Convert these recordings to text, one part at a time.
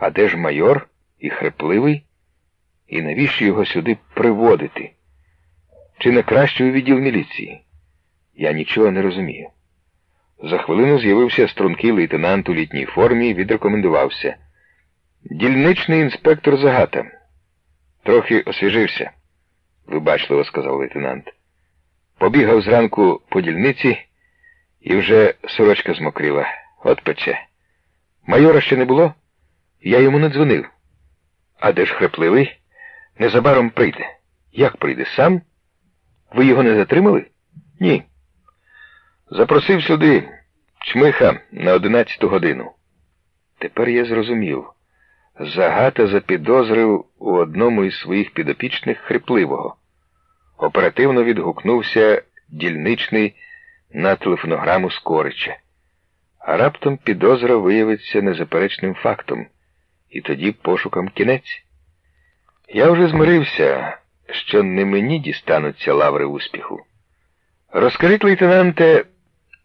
А де ж майор і хрипливий? І навіщо його сюди приводити? Чи не краще у відділ міліції? Я нічого не розумію. За хвилину з'явився стрункий лейтенант у літній формі і відрекомендувався. Дільничний інспектор Загата. Трохи освіжився, вибачливо сказав лейтенант. Побігав зранку по дільниці і вже сорочка змокріла. От пече. Майора ще не було? Я йому не дзвонив. А де ж хрипливий? Незабаром прийде. Як прийде? Сам? Ви його не затримали? Ні. Запросив сюди чмиха на одинадцяту годину. Тепер я зрозумів. Загата запідозрив у одному із своїх підопічних хрипливого. Оперативно відгукнувся дільничний на телефонограму Скорича. А раптом підозра виявиться незаперечним фактом, і тоді пошукам кінець. Я вже змирився, що не мені дістануться лаври успіху. Розкажіть, лейтенанте,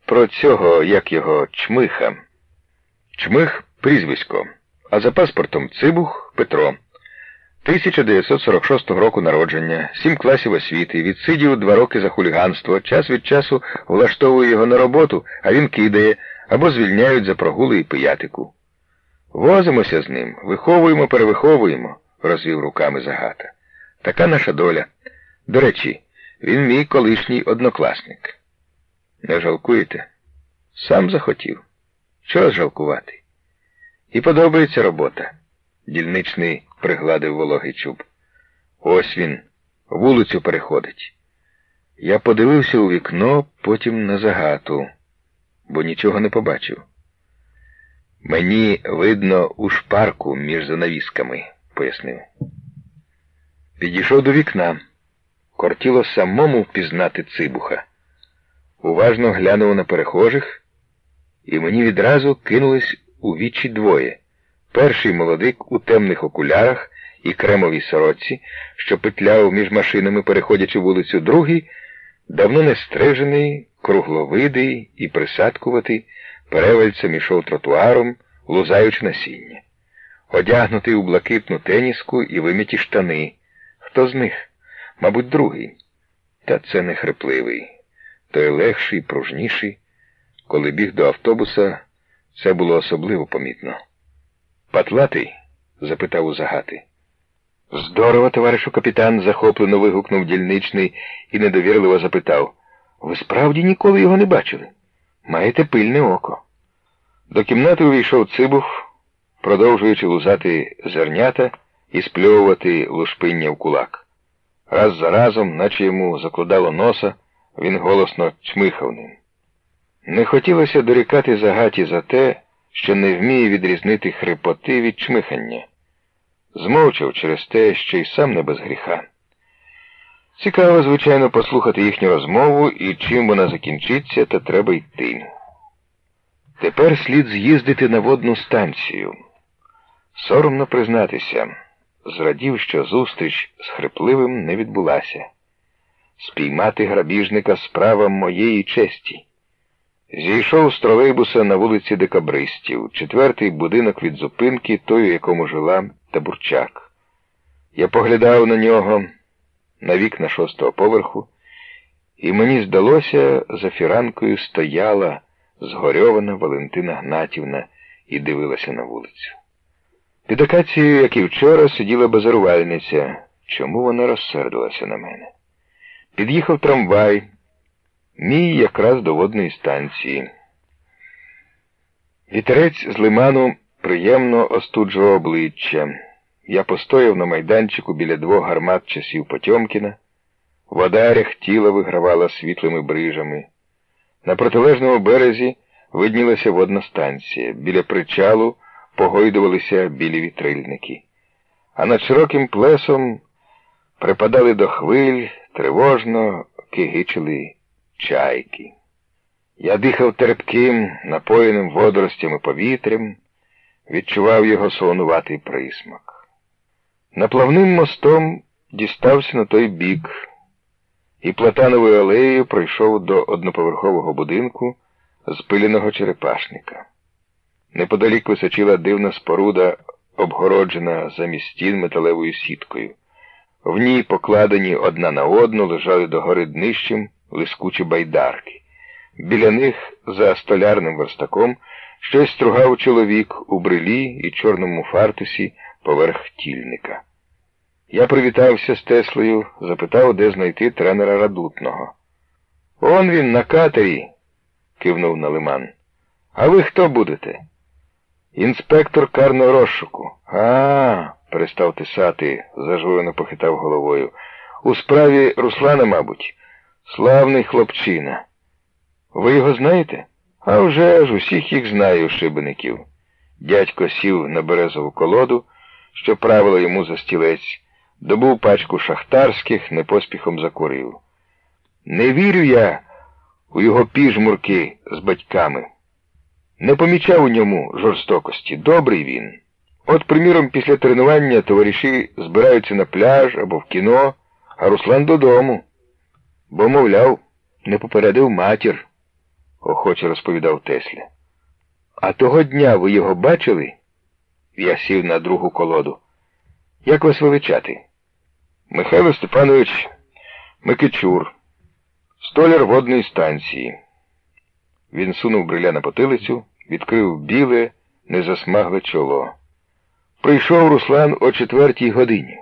про цього, як його, чмиха. Чмих прізвисько, а за паспортом Цибух Петро. 1946 року народження, сім класів освіти, відсидів два роки за хуліганство, час від часу влаштовує його на роботу, а він кидає, або звільняють за прогули і пиятику. Возимося з ним, виховуємо, перевиховуємо, розвів руками Загата. Така наша доля. До речі, він мій колишній однокласник. Не жалкуєте? Сам захотів. Чого жалкувати? І подобається робота. Дільничний пригладив вологий чуб. Ось він, вулицю переходить. Я подивився у вікно, потім на загату, бо нічого не побачив. Мені видно у шпарку між занавісками, пояснив. Підійшов до вікна. Кортіло самому впізнати цибуха. Уважно глянув на перехожих, і мені відразу кинулись у вічі двоє. Перший молодик у темних окулярах і кремовій сорочці, що петляв між машинами, переходячи вулицю, другий, давно не стрижений, кругловидий і присадкуватий, перевальцем ішов тротуаром, лузаючи насіння. Одягнутий у блакитну теніску і виміті штани. Хто з них? Мабуть, другий. Та це не хрипливий. Той легший, пружніший. Коли біг до автобуса, це було особливо помітно. Патлатий? запитав у загати. Здорово, товаришу капітан, захоплено вигукнув дільничний і недовірливо запитав. Ви справді ніколи його не бачили? Маєте пильне око. До кімнати увійшов цибух, продовжуючи лузати зернята і спльовувати лушпиння в кулак. Раз за разом, наче йому закладало носа, він голосно чмихав ним. Не хотілося дорікати загаті за те, що не вміє відрізнити хрипоти від чмихання. Змовчав через те, що й сам не без гріха. Цікаво, звичайно, послухати їхню розмову і чим вона закінчиться, та треба йти. Тепер слід з'їздити на водну станцію. Соромно признатися, зрадів, що зустріч з хрипливим не відбулася. Спіймати грабіжника справа моєї честі. Зійшов з тролейбуса на вулиці Декабристів, четвертий будинок від зупинки, той, у якому жила Табурчак. Я поглядав на нього на вікна шостого поверху, і мені здалося, за фіранкою стояла згорьована Валентина Гнатівна і дивилася на вулицю. Під акацією, як і вчора, сиділа базарувальниця. Чому вона розсердилася на мене? Під'їхав трамвай. Мій якраз до водної станції. Вітерець з лиману приємно остуджував обличчя. Я постояв на майданчику біля двох гармат часів Потьомкіна. Вода ряхтіла вигравала світлими брижами. На протилежному березі виднілася водна станція. Біля причалу погойдувалися білі вітрильники. А над широким плесом припадали до хвиль, тривожно кигичили чайки. Я дихав терпким, напоєним водоростями повітрям, відчував його солонуватий присмак. Наплавним мостом дістався на той бік і платановою алеєю пройшов до одноповерхового будинку з пиляного черепашника. Неподалік височила дивна споруда обгороджена замість стін металевою сіткою. В ній, покладені одна на одну, лежали догори днищем лискучі байдарки. Біля них, за столярним верстаком, щось стругав чоловік у брилі і чорному фартусі поверх тільника. Я привітався з Теслою, запитав, де знайти тренера радутного. Он він на катері, кивнув на лиман. А ви хто будете? Інспектор карного розшуку. А, перестав тисати, зажурено похитав головою. У справі Руслана, мабуть, славний хлопчина. Ви його знаєте? А вже ж усіх їх знаю, шибеників. Дядько сів на березову колоду, що правила йому за стілець, добув пачку шахтарських, непоспіхом закурив. Не вірю я у його піжмурки з батьками. Не помічав у ньому жорстокості. Добрий він. От, приміром, після тренування товариші збираються на пляж або в кіно, а Руслан додому. Бо, мовляв, не попередив матір, охоче розповідав Тесля. А того дня ви його бачили? Я сів на другу колоду. Як вас величати? Михайло Степанович Микичур, столяр водної станції. Він сунув бриля на потилицю, відкрив біле, незасмагле чоло. Прийшов Руслан о четвертій годині.